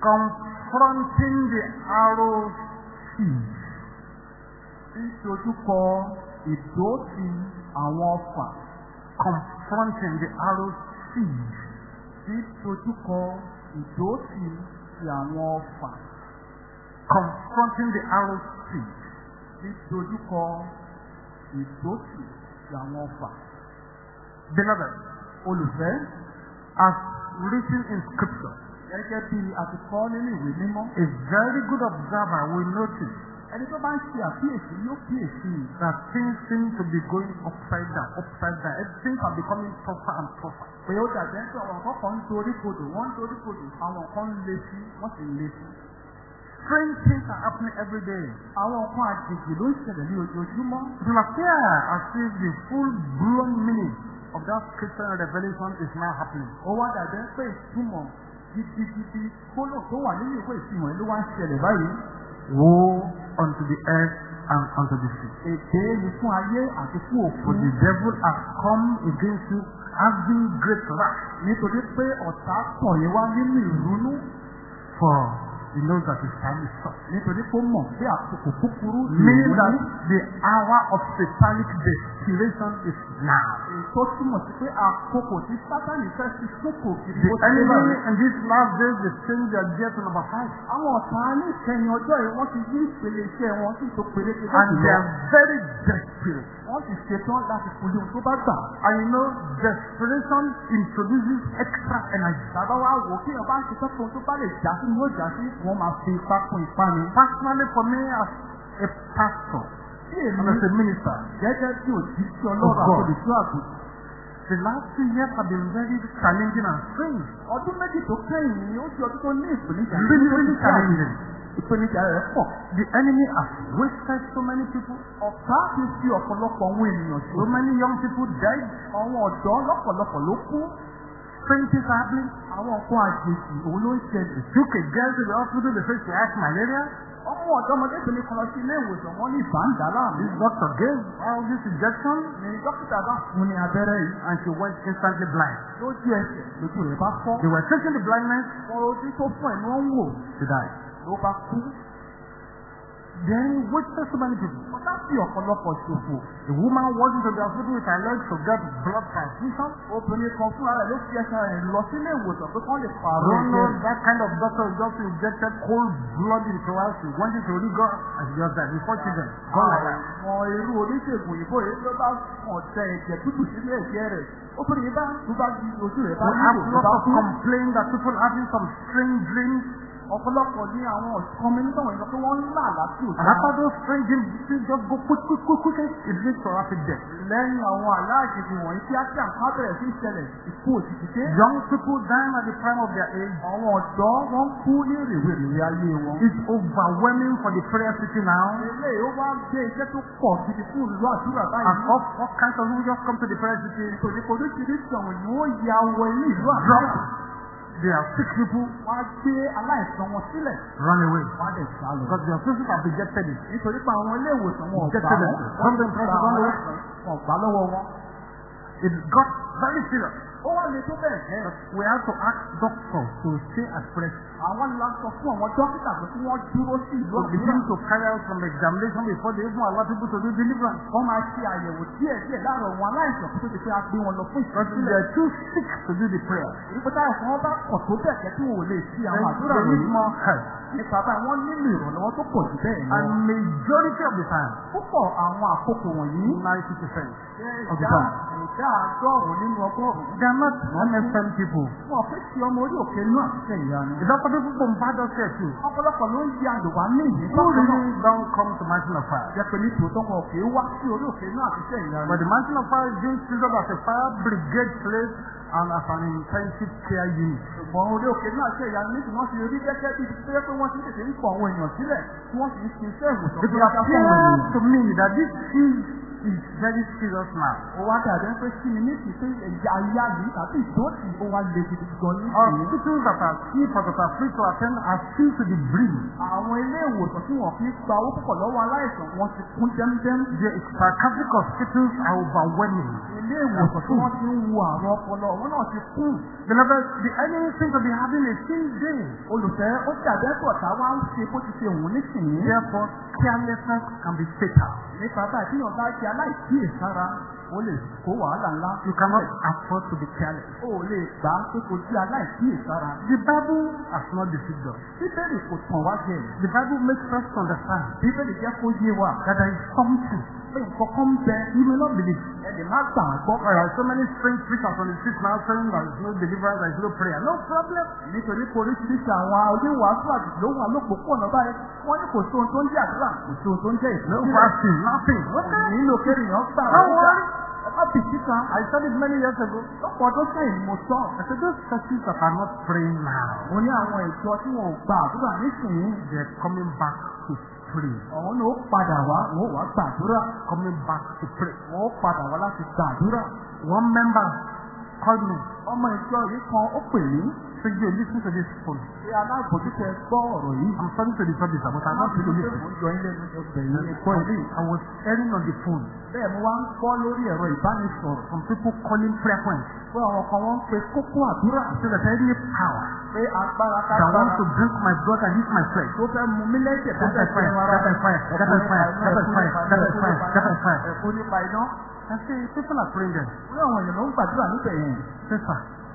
confronting the arrow siege. Ìṣojúkọ ìdóòtì àwọn ọfà. Confronting the arrow siege. Ìṣojúkọ ìdóòtì ti àwọn ọfà. Confronting the arrow siege. Ìṣojúkọ ìdóòtì ti àwọn ọfà. Beloved, Olùfẹ́, as written in scripture, gẹ́gẹ́ bí a ti kọ́ nínú ìwé mímọ́. a very good observer will notice Ẹni tó bá ń ṣe àkíyèsí yóò kíyèsí. that things seem to be going upside down, upside down. Things are becoming tougher and tougher. Pé ó dàjẹ́ pé àwọn nǹkan kan ń dorí kodò, wọ́n ń dorí kodò, àwọn nǹkan ń le sí, wọ́n sì ń le sí. Strange things are happening every day. Àwọn nǹkan àjèjì ló ń ṣẹlẹ̀ ní ojoojúmọ́. It will appear as if the full-blown meaning of that Christian revelation is now happening. Ó wá dàjẹ́ pé ìtumọ̀ gidigidi gbólóhùn tó wà nínú ìwé ìfihàn ló wá ń ṣẹlẹ̀ báyìí. Woe unto the earth and unto the sea. Èdè ni fún ayé àti fún For òfin. the devil has come against you having great wrath. Nítorí pé ọ̀tá tọ̀ yẹn wá nínú ìrúnú. For he knows that his time is short. Nítorí pé ó mọ̀ pé àkókò kúkúrú Meaning that the hour of satanic desperation is now. Tó túmọ̀ sí pé àkókò tí Sátánì fẹ́ fi kókò kiri The ti enemy in these last days they change their gear to number five. Àwọn ọ̀tá ní ìkẹyìn ọjọ́ yìí wọ́n ti yí ìpele iṣẹ́ wọn sí tó peléke And lóṣù they are very desperate. Wọ́n sì ṣetán láti fojú ohun tó bá gbà. And you know, desperation introduces extra energy. Bàbá wa wò kí ọba fún ohun tó bá lè já sí ni yóò já sí wọ́n máa fi ipá kún ipá ni. Personally, for me as a pastor Bí èmi as a minister, gẹ́gẹ́ bí òjíṣẹ́ ọlọ́run àtòlùsọ́ àgùn. the last two years have been very challenging and strange. Ọdún méjì tó kẹ́yìn ni ó ti ọdún tó ní ìpèníjà. Really, really challenging. Ìpèníjà rẹ̀ pọ̀. The enemy has wasted so many people. Ọ̀tá ti fi ọ̀pọ̀lọpọ̀ àwọn ènìyàn So many young people died. Àwọn ọ̀dọ́ lọ́pọ̀lọpọ̀ ló kú. Things are happening. Àwọn nǹkan àjèjì òun ló ń ṣẹlẹ̀. Took a girl to the hospital, said she has malaria. Ọmọ ọ̀dọ́mọdébìnrin kan lọ sí ilé ìwòsàn wọn ní ìbáǹdà láàmú. This doctor gave all this injection Ní dókítà bá fún ní abẹ́rẹ́ yìí. and she went instantly blind. Lójú ẹsẹ̀ lójú rẹ̀ bá fọ́. They were taking the blindness, Wọ́n ojú tó fún ẹ̀ ní wọ́n ń wò. she died. Ló bá kú. Then so many people. Ọ̀tá fi ọ̀pọ̀lọpọ̀ ṣòfò. A woman went into the hospital with her legs to get blood transfusion. Obìnrin kan fúnra rẹ̀ ló fi ẹsẹ̀ rẹ̀ lọ sílé ìwòsàn pé kán lè pààrọ̀ ẹ̀jẹ̀ know rẹ̀. that kind of doctor just injected cold blood into her. She went into rigor and she just died before children. Gone like that. Àwọn irú oníṣègùn òyìnbó yìí ló bá kàn tẹ ẹ̀jẹ̀ tútù sílé ẹ̀jẹ̀ rẹ̀. Obìnrin bá tó bá di ojú rẹ̀ bá We have nílò lots of complaints that people having some strange dreams. Ọ̀pọ̀lọpọ̀ ní àwọn ọ̀sán mi nígbà wọ̀nyí pé wọ́n ń là láti And òkè. after those strange dreams, things just go quick, quick, quick, quick. It leads to rapid death. Lẹ́yìn àwọn aláàjìbì wọ̀nyí tí kí àǹkà bẹ̀rẹ̀ sí ìṣẹ̀lẹ̀ ìkú òjijì dé. Young people dying at the prime of their age. Àwọn ọ̀dọ́ wọ́n kú ní rèwerèwe ayé wọn. It's overwhelming for the prayer city now. Ilé ó wá gbé iṣẹ́ tó pọ̀ gidi fún ìlú àdúrà And báyìí. all, all kinds of people just come to the prayer city. Kò ya wọ ilé ìlú Drop. àdúrà. They are sick people. Wọ́n á gbé aláìsàn wọn sílẹ̀. Run away. Wọ́n á dẹ̀ sá lọ. Because their sisters have rejected it. Nítorí pé àwọn ilé ìwòsàn wọn ò Get gbà to wọ́n. them. Come to of the aláìsàn wọn gbà lọ́wọ́ wọn. It got very serious. Ó wá le tó bẹ́ẹ̀ jẹ́. We have to ask doctors to stay at rest. Àwọn ńlá sọ fún àwọn dókítà pé kí wọ́n dúró sí ìlú To àdúrà. begin to carry out some examination before they even allow people to do deliverance. Wọ́n máa ṣe àyẹ̀wò díẹ̀ díẹ̀ láàárọ̀ wọn aláìsàn tó di pé a gbé wọn lọ fún ìtọ́sílẹ̀. they are too sick to do the prayer, Ìrúpẹ́tà ẹ̀sán wọn bá pọ̀ tó bẹ̀ kẹ́ tí wọn ò lè ṣe àwọn àdúrà they need more help. Nípa báyìí wọ́n nílò ìrànlọ́wọ́ tó pọ̀ jù bẹ́ẹ̀ lọ. And majority of the time, Púpọ̀ àwọn àkókò wọ̀nyí. 90%, of the time, ìdá àádọ́rùn-ún nínú ọgọ́rùn-ún. Are not MFM people. Wọ́n fẹ́ ti ọmọ orí òkè náà ṣiṣẹ́ ìyanu. Doctor people from Bado Church too. Ọ̀pọ̀lọpọ̀ ló ń di àdùnwá ní ìlú don't come to Mountain of Fire? Jẹ́ pé ní tòótọ́ wọn í wá sí orí òkè náà ṣiṣẹ́ ìyanu. But the Mountain of Fire is being treated as a fire brigade place and as an intensive care unit. Ṣùgbọ́n orí òkè náà ṣe ìyanu nítorí wọ́n ti rí gẹ́gẹ́ bí tó yẹ pé wọ́n ti ń tètè ń pọ̀ àwọn èèyàn sílẹ̀ tí wọ́n sì ń ṣe iṣẹ́ ìwòsàn It bí will ajá fún àwọn appear ènìyàn. to me that this is is very serious now. ó wá dàbí pé kí ni ní ti pé ẹ̀yà ayá yìí tàbí ìdóòtì ó wá le gidi gan ní. Hospitals that are cheap or that are free to attend are filled to the brim. àwọn ilé ìwòsàn tí wọ́n fi gba owó púpọ̀ lọ́wọ́ aláìsàn wọ́n ti kún dẹ́mdẹ́m. The psychiatric hospitals are overwhelming. ilé ìwòsàn tí wọ́n ti ń wo àrùn ọpọlọ wọn náà ti kún. Beloved, the enemy seems to be having a field day. olùfẹ́ ó dàbí ẹ̀kọ́ tá wá ń ṣe bó ti ṣe òun nísìnyí. Therefore, carelessness can be fatal. nípa báyìí tí yàn bá ṣe aláìkíyèsára ó lè kó wàhálà ńlá. You cannot afford to be careless. ó lè gbà pé kò sí aláìkíyèsára. The Bible has not deceived us. bíbélì kò tàn wá jẹ. The Bible makes us understand bíbélì jẹ́ kó yé wa. that there is something pé nǹkan kan ń bẹ you may not believe. ẹ lè má gbà gbọ́. Are so many strange preachers on the street now saying there is no deliverance, there is no prayer. No problem. nítorí oríṣiríṣi àwọn oníwàásù àdìsí ló wà lópòpónà báyìí wọ́n ní kò sí ohun tó ń jẹ́ àdúrà kò sí ohun tó ń jẹ́ No ìsìn. fasting, nothing. Okay. nílò kéèyàn gbà Don't worry. I it many years ago. lọ́pọ̀ ọdún sẹ́yìn mo sọ. I said those churches that are not praying now, mo ní àwọn ìjọ tí wọn ò gba àdúrà nísìnyí. they're coming back to pray. àwọn náà ó padà wá wọn. Coming back to pray. wọn ó padà wá. One member called me. ọmọ ìjọ yìí kan ó pè mí. You listen to this phone. pé alábòjútó ẹ gbọ́ ọ̀rọ̀ yìí. I'm sorry to disturb sir, but I'm not Alábòjútó to listen. mo ń jọ ilé mi ọbẹ̀ yìí ní gbọ́ ilé. I was hearing on the phone bẹ́ẹ̀ mo wá ń gbọ́ lórí ẹ̀rọ ìbánisọ̀rọ̀. some people calling prayer points. pé àwọn kan wọ́n ń pe kókó àdúrà. So that any power pé agbára that wants kágbára to drink my blood and eat my flesh. tó fẹ́ mú mi lẹ́jẹ̀ tó That fẹ́ that is fire, that is fire, that is fire, that is fire, that is fire. ẹ̀kọ́ nípa iná. I say, people are praying there. wọ́n àwọn èèyàn ló ń gbàdúrà níbẹ̀ yẹn. Sir,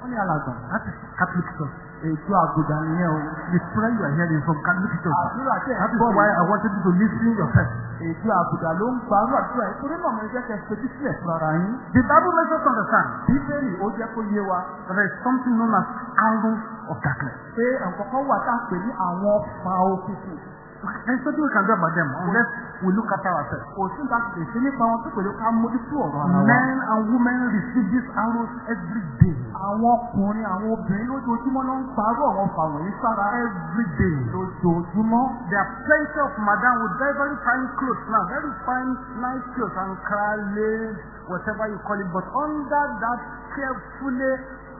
wọ́n ní alàgbà. that is Catholic church. ètò àgùdà nìyẹn o. The prayer you are hearing from Catholic church. àdúrà tẹ̀ That is why. I wanted you to listen yourself. ètò àgùdà ló ń gba àdúrà àdúrà yìí. torí mo jẹ́ kẹ́ fojú sílẹ̀ fún ara yín. The Bible makes us understand bíbélì ó jẹ́ kó yé wa there is something known as arrows of darkness. pé nǹkan kan wà tá a pè ní àwọn ọfà òkùnkùn. There's nothing we can do about them unless we look after ourselves. kò sí nǹkan lè ṣe nípa wọn tó pẹ̀lú ká mójútó ọ̀rọ̀ ara wa. Men and women receive these arrows every day. àwọn ọkùnrin àwọn obìnrin lójoojúmọ́ ló ń parọ́ àwọn ọfà wọ̀nyí sára. Every day. lójoojúmọ́. There are plenty of madam with very, very fine clothes now, very fine, nice clothes, Ankara, lace, whatever you call it. But under that carefully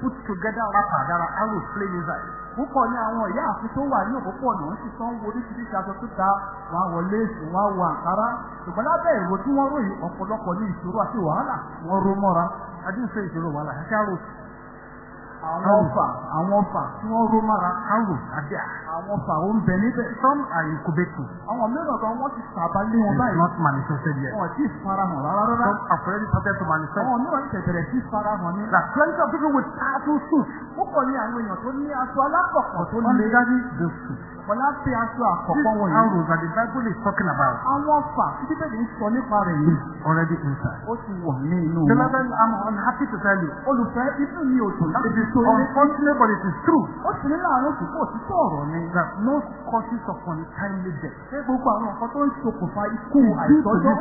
put together wrapper, there are arrows playing inside. Púpọ̀ ní àwọn ìyá àfi tó wà ní òpópónà ń sì tán wo oríṣiríṣi aṣọ tó ta wọn á wọ léèsì wọn á wọ àǹkárá ṣùgbọ́n lábẹ́ ìró tí wọ́n ròyìn ọ̀pọ̀lọpọ̀ ní ìṣòro àti wàhálà wọ́n ró mọ́ra. I didn't say it's a wala. I said arrows. Àwọn ọfà àwọn ọfà tí wọ́n ró Arrows are there. àwọn ọfà ó ń bẹ níbẹ̀. Some are incubating. àwọn mìíràn kan wọ́n ti sàbá lé wọn báyìí. not manifested yet. wọn ti farahàn rárá rárá. Some have already started to manifest. àwọn mìíràn ti tẹ̀tẹ̀rẹ̀ sí farahàn ní. Are plenty of people with powerful suits. púpọ̀ ní àwọn èèyàn tó ní aṣọ alákọ̀ọ́kọ̀ tó le. Underneath those suits. Wọ́n láti aṣọ These àkọ́kọ́ wọ̀nyí. arrows that the Bible is talking about àwọn ọfà tí bíbélì ń sọ nípa rẹ̀ yìí. is already inside. ó ti wọ̀ ní inú wọn. Beloved, I'm unhappy to tell you. olùfẹ́ inú mi ò dùn láti It is unfortunate, but it is true ó sì ní láàárín òṣùpọ̀ òtítọ́ ọ̀rọ̀ ni. that most causes of untimely death ṣé gbogbo àwọn nǹkan tó ń ṣokùnfa ikú these talking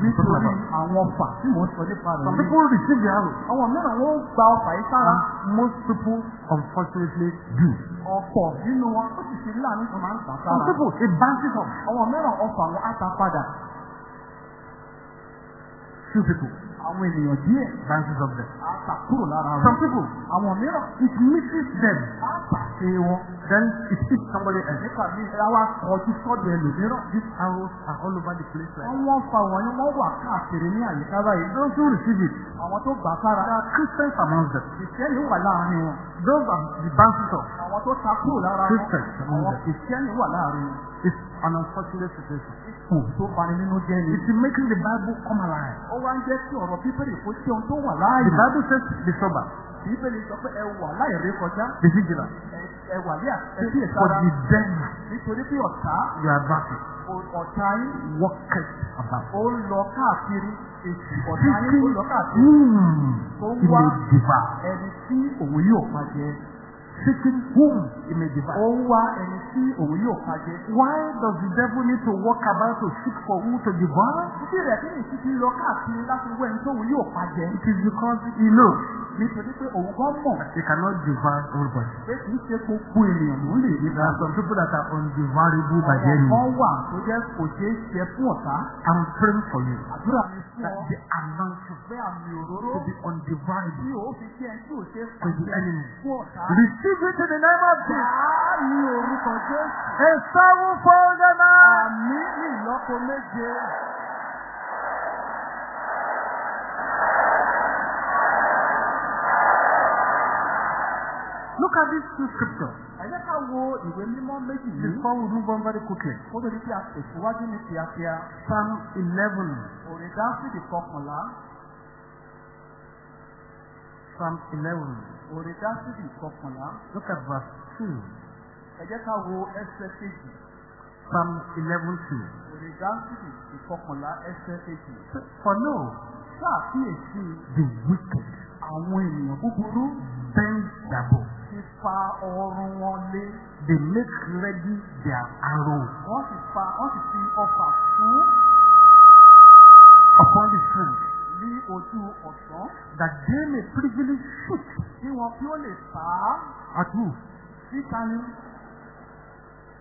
nítorí àwọn ọfà tí mò ń sọ nípa rẹ̀ Some people receive the arrows, àwọn mìíràn wọ́n gba ọfà yìí sára. most people, unfortunately, do. ọ̀pọ̀ nínú wọn ó sì ṣe láàánú tó máa ń Some sára. people, it bounces off. àwọn mìíràn ọfà wọn á ta padà. Few people, àwọn ènìyàn díẹ̀ bounces off them. ta kúrò lára Some wọn. people, àwọn mìíràn it misses them. ta ṣe wọn. Then it hits somebody else. nípa mi ẹ wá kọjú sọ́dọ̀ ẹlòmíràn. These arrows are all over the place. Like wọ́n wọ́n fa wọn ni wọ́n wà káàkiri ní àyíká báyìí. those who receive it, àwọn tó gbà sára. there are Christians among them. kìrìsìtẹ́nì wà láàárín wọn. Those are the bounces off. àwọn tó ta kúrò lára wọn. Christians among àwọn them. kìrìsìtẹ́nì wà láàárín wọn. An unfortunate situation. ipò tó bani nínú jẹ́ ni. It's making the Bible come alive. ó wá ń jẹ́ kí ọ̀rọ̀ bíbélì kó jẹ́ ohun tó wà The láàyè. Bible says, be sober, bíbélì sọ pé ẹ wà láìrí kọjá. be vigilant. ẹ- wà ní àtẹ̀bí For ìsára. the devil, nítorí pé ọ̀tá your adversary, o- ọ̀tá yín walketh about. ó ń lọ káàkiri. èsì ọ̀tá yín ó lọ káàkiri. Whom Tó ń wá ẹni tí òun yóò pa jẹ. Seeking whom he may Ó devour. ń wá ẹni tí òun yóò pàjẹ́. Why does the devil need to walk about to seek for who to devour? Títí rẹ̀ kí ni títí lọ káàkiri láti wọ ẹni tóun yóò pàjẹ́. It is because he knows Nítorí pé òun gan mọ̀ that he cannot devour everybody. pé kì í ṣe gbogbo ènìyàn ló lè rí There are some people that are undevourable by the Àwọn enemy. kan wà tó jẹ́ kò ṣeé ṣe fún ọ̀tá. I'm praying for you Àdúrà mi fún that ọ the anointing pé àmì òróró to be undevourable tí ò fi jẹ́ tí ò ṣe to the enemy. fún ọ̀tá. Receive it in the name of Jesus. Gbàá ní orúkọ Jésù. A sevenfold amount. Àmì ní ìlọ́po méje. Look at these two scriptures Ẹ jẹ́ ká wo ìwé mímọ́ méjì yìí. before we move on very quickly. Kó tó di pé a tẹ̀síwájú ní kíákíá. Psalm 11. Òrìn Dáfídì kọkànlá. Psalm 11. Òrìn Dáfídì kọkànlá. Look at verse 2. Ẹ jẹ́ ká wo ẹsẹ̀ kejì. Psalm 11 2. Òrìn Dáfídì ìkọkànlá ẹsẹ̀ kejì. For no, Ṣàkíyèsí the wicked àwọn ènìyàn búburú bend bow. ti fa ọrùn wọn lé. They make ready their arrow Wọ́n sì fa wọ́n sì fi ọfà fún upon the string, ní ojú ọ̀sán. that they may privily shoot Kí wọn kí ó lè fà á at who? síta ní.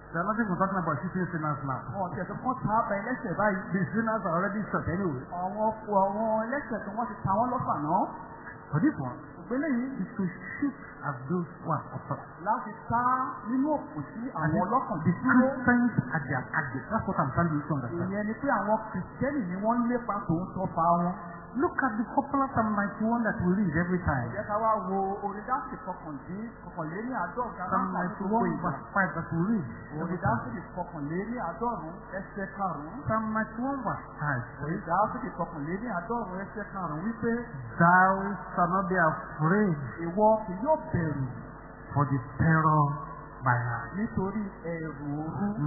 They are not even talking about shooting sinners now. Ti ẹ̀sọ́ kan ta bẹ ẹlẹ́sẹ̀ báyìí. The sinners are already shot anyway. Àwọn ọkọ̀ àwọn ẹlẹ́sẹ̀ tí wọ́n ti ta wọ́n lọ́fà náà. But this one Ògbélé yìí is to shoot at those are oppressed. láti ta nínú òkú sí àwọn ọlọ́kàn the dúró. Christians at their target. That's what I'm trying you to understand. Ìyẹn ni pé àwọn kìrìsìtẹ́nì ni wọ́n lépa tòun tọ́pa wọn. Look at the popular Psalm 91 that we read every time. Psalm láǹfà ní gbogbo 91 ìgbà. verse 5 that we read. Psalm 91 verse 5 says, Orídàsí kọkànléní àádọ́rùn ẹsẹ̀ karùn-ún wípé Thou shalt not be afraid. For the terror by òru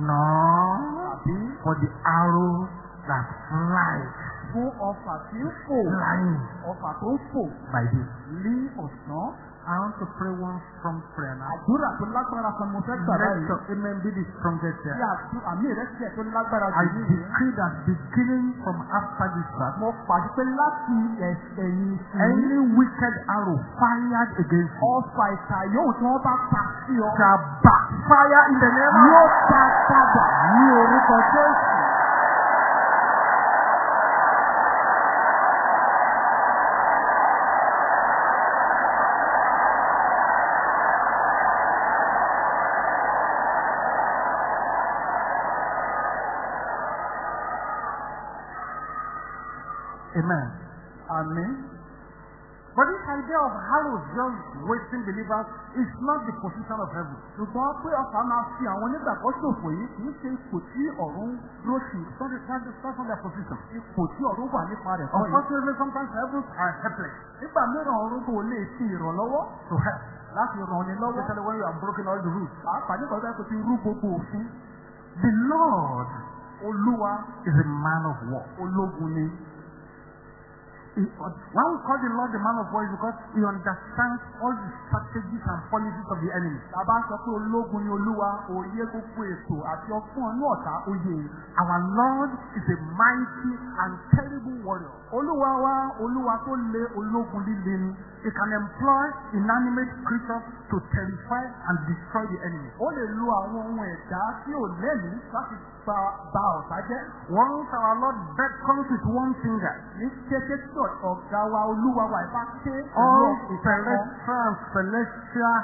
nor for the arrow that flies fún ọfà tí ń fò flying ọfà tó ń fò day. ní ọ̀sán. I want to pray one strong prayer now. Àdúrà tó lágbára kan mo fẹ́ gbà Let báyìí. your amen be the strongest Bí here. àdú- àmì ìrẹsì tó lágbára I jù nìyí. decree that beginning from after this verse, Mo pàdé pé láti ẹ̀yìn sí any wicked arrow fired against you ọfà ìta yóò tí wọ́n bá ta sí ọ. shall backfire in the name of Yóò ta padà ní orúkọ Jésù. Amen. Àmín. But this idea of arrows just wasting believers is not the position of heaven. Ṣùgbọ́n pé ọfà máa fi àwọn onígbàgbọ́ ṣòfò yìí kì í ṣe ipò tí ọ̀run dúró sí. Sorry, that's that's not their position. Ipò tí ọ̀run wà nípa rẹ̀ kọ́ yìí. Unfortunately, sometimes heavens are helpless Nígbà mìíràn ọ̀run kò lè fi ìrànlọ́wọ́ to help. láti ràn ní lọ́wọ́. Especially when you have broken all the rules. Pàápàá nígbà tó yẹ kó ti rú gbogbo òfin. The Lord Olúwa is a man of war. ológun ni. Why we call the Lord the man of war is because he understands all the strategies and policies of the enemy. Bàbá sọ pé ológun ni Olúwa, òye gbogbo ètò àti ọgbọ́n inú ọ̀tá oyè. Our Lord is a mighty and terrible warrior. Olúwa wa Olúwa tó lé ológun líle ni. He can employ inanimate creatures to terrify and destroy the enemy. Ó lè lo àwọn ohun ẹ̀dá tí ò lẹ́mìí láti ba ba ọ̀tá jẹ́. Once our Lord beckons with one finger, Ní kété tí ọ̀gá wa Olúwa wa ìbá ké ìkàkọ́. celestial celestial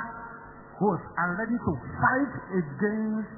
hosts are ready to fight against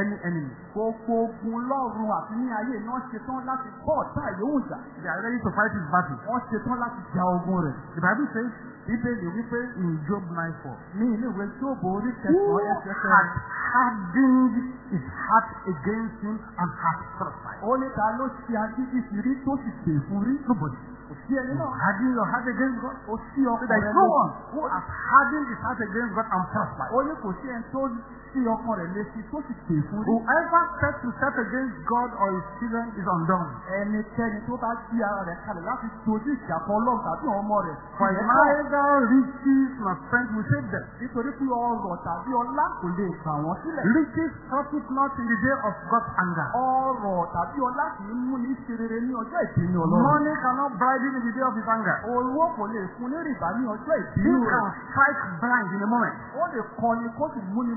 any enemy. Gbogbo ogun lọ́run àti ní ayé náà ṣetán láti bọ́ ọ̀tá yòówù jà. They are ready to fight his battle. Wọ́n ṣetán láti ja ogun rẹ̀. The Bible says Bíbélì wípé in Job 9 4, ní ilé ìwé Jóòbù orí Who kẹsàn-án ẹsẹ̀ had kẹrin. hardened his heart against him and has prospered? ó ní ta ló ṣe agídí sí rí tó sì pè fún rí. Nobody. kò sí ẹni náà. Harden your heart against God. sí So ọkàn there is no one who has hardened his heart against God and prospered. ó ní kò sí ẹni tó sí ọkàn rẹ̀ létí tó sì pè fún rí. Whoever sets himself against God or his children is undone. ẹnikẹ́ni tó bá gbé ara rẹ̀ kalẹ̀ láti dojú ìjà kọ ọlọ́run tàbí àwọn ọmọ rẹ̀. For neither riches nor strength will save them. nítorí pé ọrọ̀ tàbí ọlá kò lè gbà wọ́n sílẹ̀. Riches profit not in the day of God's anger. ọrọ̀ tàbí ọlá kì í mú ní ṣe rere ní ọjọ́ ìbínú ọlọ́run. Money cannot bribe him in the day of his anger. owó kò lè fún ní rìbá ní ọjọ́ He ìbínú rẹ̀. can strike blind in a moment. ó lè kọni kó sì múni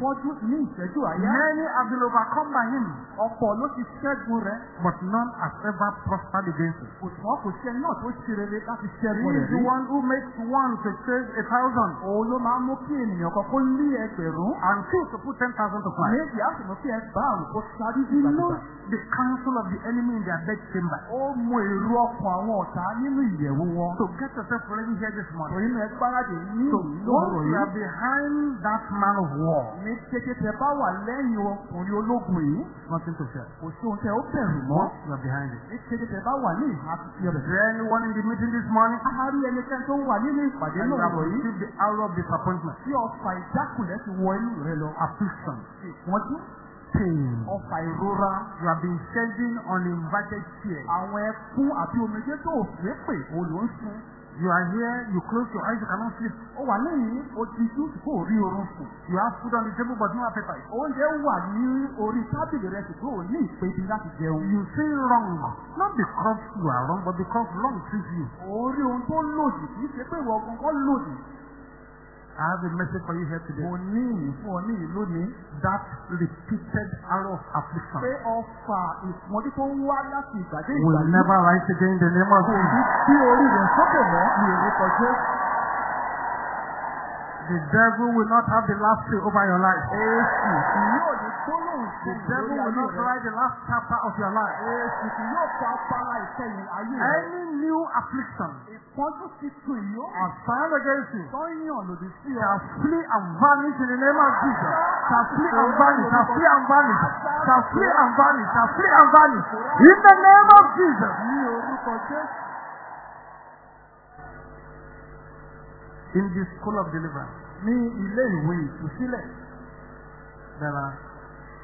fọ́jú ní ìṣẹ́jú àyá. Many have been overcome by him, ọ̀pọ̀ ló ti ṣẹ́gun rẹ̀. but none has ever prospered against him. kò tán kò ẹni náà tó ṣe rere láti He ṣẹ́gun is rẹ̀ the rí. one who makes one to chase a thousand òun ló máa ń mú kí ènìyàn kan kó lé ẹgbẹ̀rún. and two to put ten thousand to flight. méjì á sì mú kí ẹgbàárùn kó sáré He knows the counsel of the enemy in their bed chamber. ó mú èrò ọkàn àwọn ọ̀tá nínú ìyẹ̀wò wọn. So get yourself ready here this morning. náà ẹ gbáradì ní So once you are behind that man of war, ní kété tẹ bá wà lẹ́yìn ọkùnrin ológun yìí. nothing to fear. kò sí ohun tẹ ó bẹ̀rù mọ́. You are behind it. ní kété tẹ bá wà ní ìhà Is rẹ̀. there anyone in the meeting this morning? a rí ẹnikẹ́ni tó wà nínú ìpàdé And you náà have wọ̀ yìí. received the arrow of disappointment, tí ọfà ìjákulẹ̀ ti wọ inú rẹ lọ. affliction, ìpọ́njú. pain. ọfà ìrora. You have been shedding uninvited tears. àwọn ẹkún àti omijé tó òfin pè ó ló ń sun. You are here, you close your eyes, you cannot sleep. ó wà lẹ́yìn ó ti jú kó rí oorun sùn. You have food on the table but no appetite. oúnjẹ wà ní orí tábìlì rẹ ṣùgbọ́n ò ní ìpèbí láti jẹun. You feel wrong, not because you are wrong, but because wrong treats you. orí ohun tó lòdì kì í ṣe pé ìwọ gangan lòdì. I have a message for you here today. mo ní ìyìn fún ọ ní ìlú ní. That repeated arrow of affliction pé ọfà ìpọ́njú tó ń wá láti ìgbàdé will ìgbàdé. never rise again in the name of kò ní Jesus. bí orí rẹ̀ sókè mọ́ ní orúkọ Jésù. The devil will not have the last say over your life. Èsì kì yóò ní The devil will not write the last chapter of your life. Any new affliction assigned against you shall flee and vanish in the name of Jesus. Shall flee and vanish, shall flee and vanish, shall flee and vanish, shall flee and vanish. In the name of Jesus. In the school of deliverance, Ní ilé ìwé ìtúsílẹ̀, there are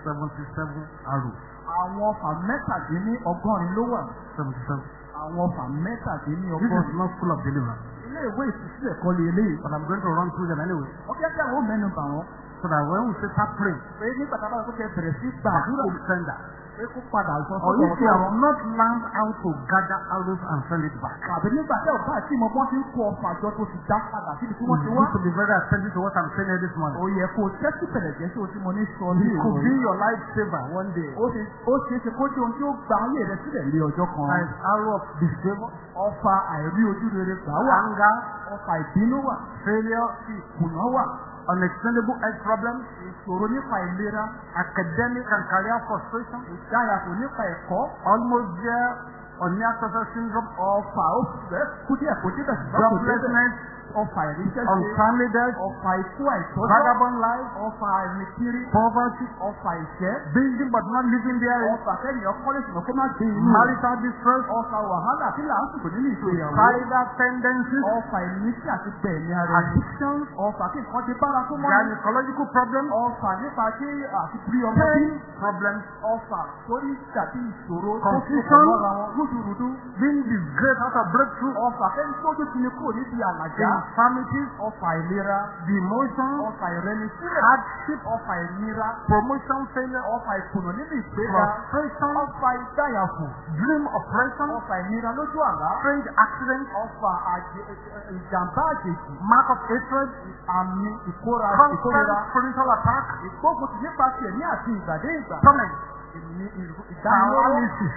77 arrows. àwọn ọfà mẹ́tàdínní ọgọ́rin ló wà. 77. Àwọn ọfà mẹ́tàdínní This is ọgọ́rin. not school of deliverance. Ilé ìwé ìtúsílẹ̀ kọ́ lé eléyìí. But I'm going to run through them anyway. Ó kẹ́ kí àwọn mẹ́nu bà wọ́n. So that when we say start praying, Pé nígbà tá a bá sọ pé bẹ̀rẹ̀ sí back gbàdúrà. to the sender. Kó padà sọ Or fún have not learned how to gather arrows and send it back. Àbí nígbà ò bá àti ìmọ̀ bọ́n ti ń kó ọfà àjọ tó ti dá padà síbi tí You wọ́n ti wá. need to be very attentive to what I'm saying here this morning. Ó yẹ kó o tẹ́sí bẹ̀rẹ̀ jẹ́ sí o tí mo ní sọ ní It could be your lifesaver one day. Ó ṣe ó ṣeé ṣe kó jẹ́ ohun tí ó gba ayé rẹ sílẹ̀ ní ọjọ́ kan. Is arrow of disfavor, Ọfà àìrí ojú rere gbà wà. anger, Ọfà ìbínú wà. failure, Ìkùnà wà. Unexplainable health problems, Ìṣòro nípa ìlera. academic and career frustration, Ìdáyàtọ̀ nípa ẹ̀kọ́. almost there, or near success syndrome, Ọfà ó fẹ́ kú díẹ̀ kó débẹ̀ ṣùgbọ́n kò débẹ̀. joblessness, Ọfà ìríṣẹ́ ṣe. untimely death, Ọfà ikú àìtọ́jọ́. vagabond life, Ọfà àìrìnkiri. poverty, Ọfà ìṣẹ́. building but not living there, Ọfà kẹ́yìn ọkọ́lé ṣùgbọ́n kó má inú rẹ̀. marital distress, Ọfà wàhálà tí làásùkò nínú ìgbéyàwó. suicidal tendencies, Ọfà ìmísí àti gbẹ̀mí ara ẹni. addictions, Ọfà kí nǹkan ti bára tó mọ́. gynecological problems, Ọfà nípa kí àti bí. pain problems, Ọfà torí tàbí ìṣòro tó Confusion. sọ̀rọ̀ mọ́ra wọn rúdurùdu. being disgraced of breakthrough, Ọfà kẹ́ni tójú ti ní níbi àlàjá. Infirmities, Ọfà ìlera. demotion, Ọfà ìrẹnisílẹ̀. hardship, Ọfà ìnira. promotion failure, Ọfà ìkùnà nínú ìgbéga. frustration, Ọfà ìdáyàfò. dream oppression, Ọfà ìnira lójú àlá. strange accidents, Ọfà àjẹ- ìjàmbá àjèjì. mark of hatred, Àmì ìkóra ìkórira. spiritual attack, Ìgbógun ti nípa tiẹ̀ ní àti ìgbàdé ìgbà. Ìdánilóró. paralysis,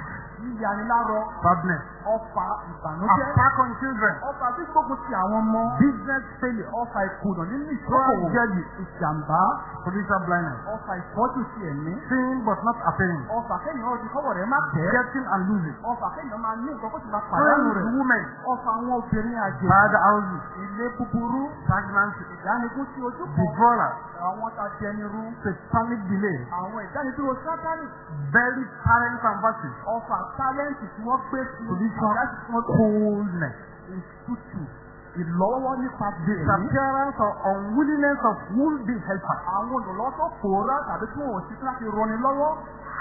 yíyanilárọ sadness, ọfà ìbànújẹ́ attack on children, ọfà tí gbógun ti àwọn ọmọ business failure, ọfà ìkùnà nínú ìṣòkòwò tragedy, ìjàmbá spiritual blindness, ọfà ìfọ́jú ti ẹ̀mí seeing but not appearing, ọfà kéèyàn ọdún kọ́wọ́ rẹ̀ má tẹ̀ getting and losing, ọfà kéèyàn máa ní nǹkan kó sì máa pàdánù friends, rẹ̀ women, ọfà àwọn obìnrin àjèjì bad houses, ilé búburú. Stagnancy, ìdánigún sí ojú kan. Devourer, àwọn tajẹnirú satanic delay, àwọn ìdánidúró sátánì. Buried parents and virtues, ọfà tálẹ́ǹtì tí wọ́n gbé sí tí wọ́n coldness, ìtútù. Ìlọ́wọ́ nípa bẹ̀rẹ̀ disappearance or unwillingness of would-be helpers, àwọn olùlọ́ tó pòórá tàbí tí wọ́n ò sí láti rọni lọ́wọ́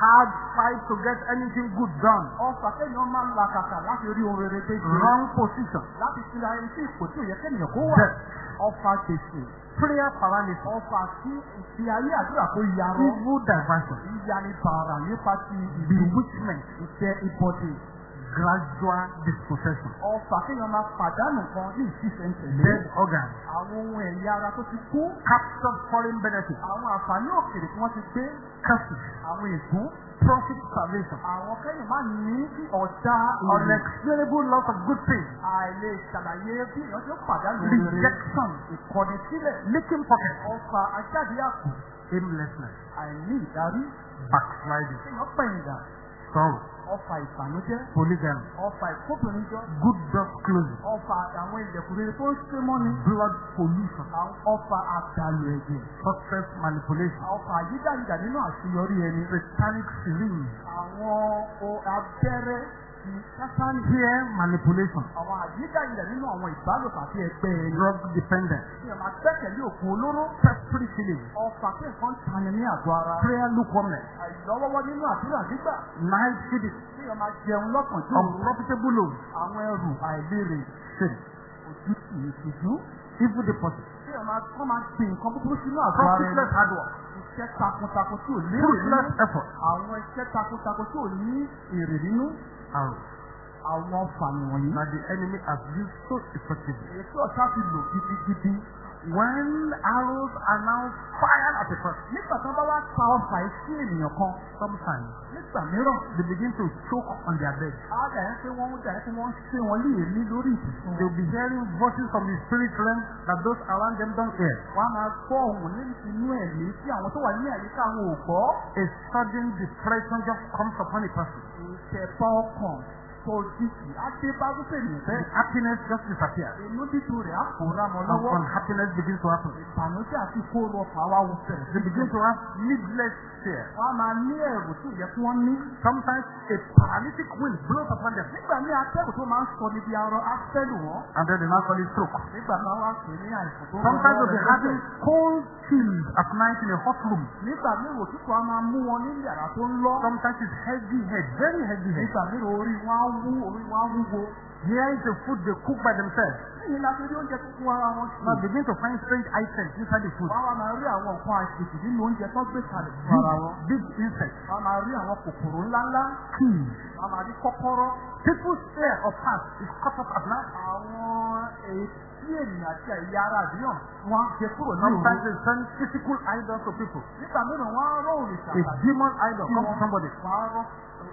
hard fight to get anything good done, ọfà kéèyàn máa ń la kàkà láti rí ohun rere ṣe. Wrong position, láti fi ra ẹni sí ipò tí ò yẹ kéèyàn kó wà. Death, ọfà gbèsè prayer paralysis, ọfà tí ìfi ayé àdúrà tó yarọ evil diversion, ìyani bàrà nípa ti bewitchment, ìfẹ́ ìbọ̀dé gradual dispossession, kéèyàn máa pàdánù kan ní ìfísẹ̀ntẹ̀lé dead organs, àwọn ohun ẹ̀yà ara tó ti kú. Captured foreign benefits, àwọn àǹfààní òkèèrè tí wọ́n ti gbé. Curses, àwọn ègún. Profit starvation, àwọn kẹ́yìn máa ní ọ̀dà èrè unexplainable loss of good things, àìlè ṣàlàyé bí èèyàn ti pàdánù rejection, ìkọ̀ni sílẹ̀ leaking pocket, ọfà ajáde àpò. Aimlessness, àìní ìdarí. Backsliding, kéèyàn pẹ̀yìndà. Sorrow, ọfà ìbànújẹ́. Polygamy, ọfà ìkóbìnrin jọ good doors closing, ọfà àwọn ilẹ̀kùn rere tó ń ṣe mọ́ni blood pollution, ọfà àdàlù ẹ̀jẹ̀. Success manipulation, ọfà yídàyídà nínú àṣeyọrí ẹni. Satanic syringe, àwọn abẹ́rẹ́ ti sátánì peer manipulation, àwọn àyídàyídà nínú àwọn ìbálòpọ̀ àti ẹgbẹ́ ẹni. Drug dependence, tí ẹ máa gbẹ́kẹ̀lé òkun olóró. Peppery feeling, ọfà tí nǹkan tani ní àgọ́ ara. Prayer lukewarmness, àìlọ́wọ́wọ́ nínú àdúrà gbígbà night feeding, tí ẹ máa jẹun lọ́kàn tí unprofitable loans, àwọn ẹrù àìlérè. Sin, ojú ìtìjú. Evil deposit, tí ẹ máa kọ́ máa gbé nǹkan búburú sínú àgọ́ ara ẹni. Profitless hard work, iṣẹ́ takuntakun tí ò lérè fruitless nínú effort, àwọn iṣẹ́ takuntakun tí ò ní èrè nínú arrows àwọn fàmì wọ̀nyí. that the enemy has used so effectively. èso ọ̀tá ti lò gidigidi. When arrows are now fired at a person, nígbà tí wọ́n bá wá ta ọfà sí ènìyàn kan sometimes nígbà mìíràn they begin to choke on their bed. á dà ẹ́ pé wọ́n dà ẹ́ pé wọ́n ṣe wọn léèrí lórí ìbùsùn They'll wọn. be hearing voices from the spirit realm that those around them don't hear. wọ́n á máa gbọ́ ohùn ní inú ẹ̀mí tí àwọn tó wà ní àyíká àwọn ò gbọ́. A sudden depression just comes upon a person. ìtẹ̀bọ̀ ọkàn The bẹ́ẹ̀. happiness just disappears. inú dídùn rẹ̀ á And unhappiness begins to happen. ìbànújẹ́ àti kóró ọkàn wa wù bẹ̀rẹ̀ sí They begin to have needless fear. wọ́n á máa ní ẹ̀rù tí ò yẹ kí wọ́n ní. Sometimes a paralytic wind blows upon them. nígbà míì atẹ́gùn tó máa ń sọ níbi arọ á fẹ́lù wọ́n. And then they now call it stroke. nígbà máa wá pè ní àìsàn tó ń Sometimes lọ they'll be having cold chills at night in a hot room. nígbà míì òtútù á máa mú wọn ní yàrá tó ń lọ. Sometimes it's heavy head, very heavy head. nígbà míì orí wọn á Here is the food they cook by themselves. Now begin to find strange items inside the food. Big, big insects, keys. People's hair or past is cut off at èyí tí ènìyàn àti ẹ̀yà ara àdéhùn wọn jẹ kúrò ní òru. Sometimes they send physical idols to people. nígbà mìíràn wọ́n á rọ òrìṣà A demon idol wọn. to somebody.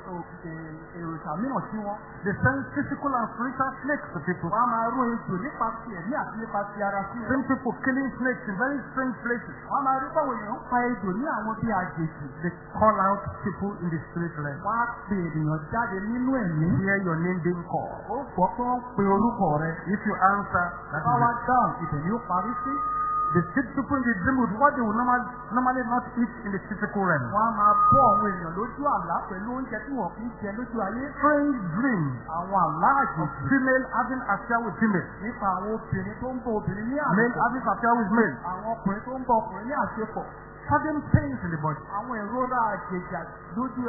Èròjà mìíràn sí wọn. They send physical and spiritual snakes to people. wọ́n á máa ró ejò nípa ti ẹ̀mí àti nípa ti ara sí wọn. Same people killing snakes in very strange places. wọ́n á máa rí báwo èèyàn ń pa ejò ní àwọn bí àjèjì. They call out people in the spirit realm. wọ́n á pe ènìyàn jáde nínú ẹ̀mí. Hear your name being called. ó gbọ́ pé wọ́n pe orúkọ rẹ. If you answer, that is it. dáhùn ibẹ̀ ni ó parí sí. They feed people in the dream with what they would normal, normally not eat in the physical realm. wọ́n á máa bọ́ àwọn èèyàn lójú àlá pẹ̀lú oúnjẹ tí wọ́n kì í jẹ lójú ayé. Strange dreams àwọn àlá female having affair with female, nípa àwọn obìnrin tó ń bọ obìnrin ní male having affair with male, àwọn ọkùnrin tó ń bọ ọkùnrin ní àṣepọ̀. Sudden pains in the body. àwọn ìrora àjèjà lójú